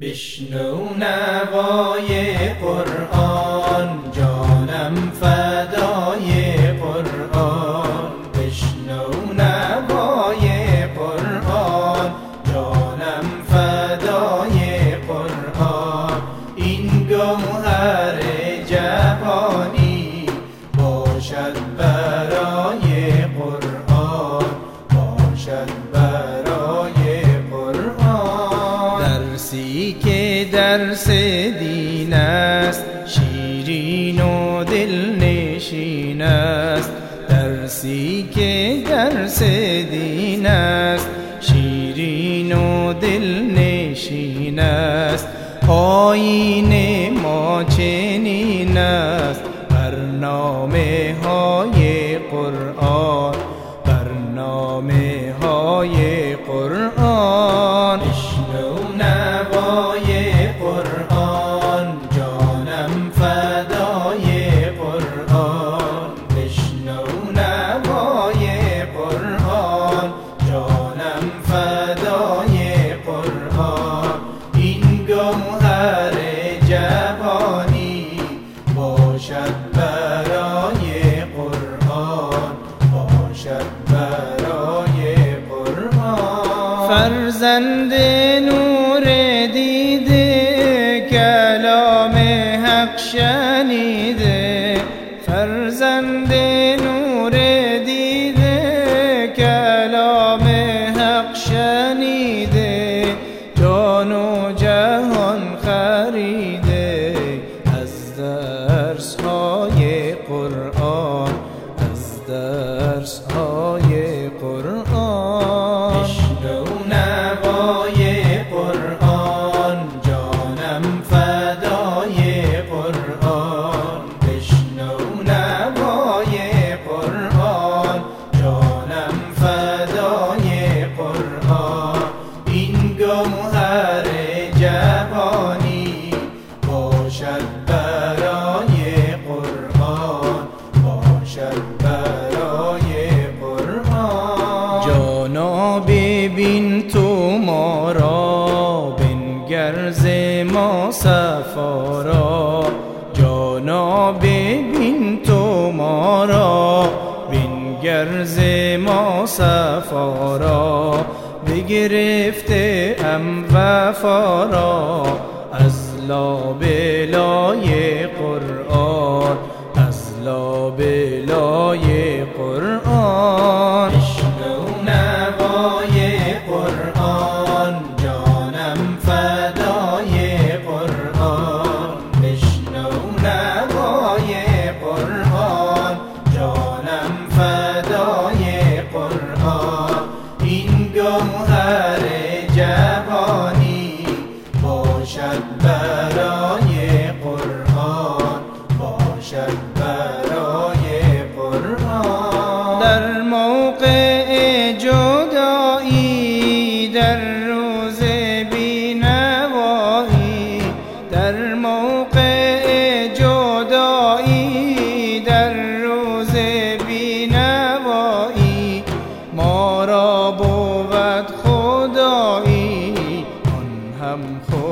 بشنو نوای قرآن جانم فدای قرآن. بشنو نوای قرآن جانم فدای قرآن. این گوهر است. درسی که درس دین است. شیرین و دل نشین است. آین ما چنین است. برنامه های این گوهر جوانی باشد برای قرآن باشد برای قرآن. فرزند نور دیده کلام حق شنیده بنگر ما صفا را جانا ببین تو ما را. بنگر ما صفا را بگرفته ام وفا را. از لابلای قرآن از لابلای ham ho